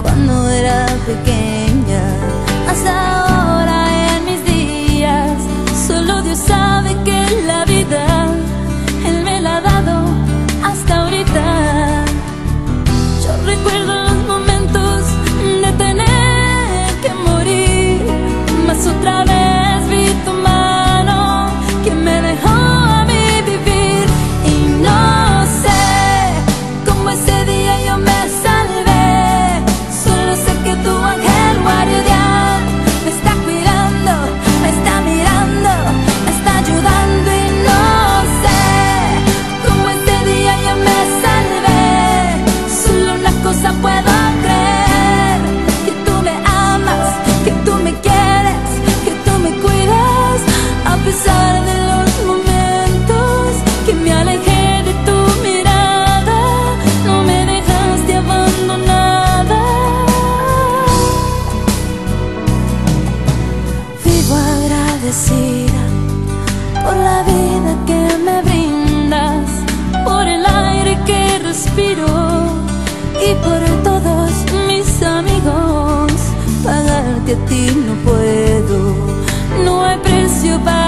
Cuando era pequeña. Hasta ahora en mis días, solo Dios sabe que la vida Él me la ha dado hasta ahorita. Yo recuerdo los momentos de tener que morir, más otra vez. ante ti no puedo, no hay precio para...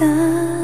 家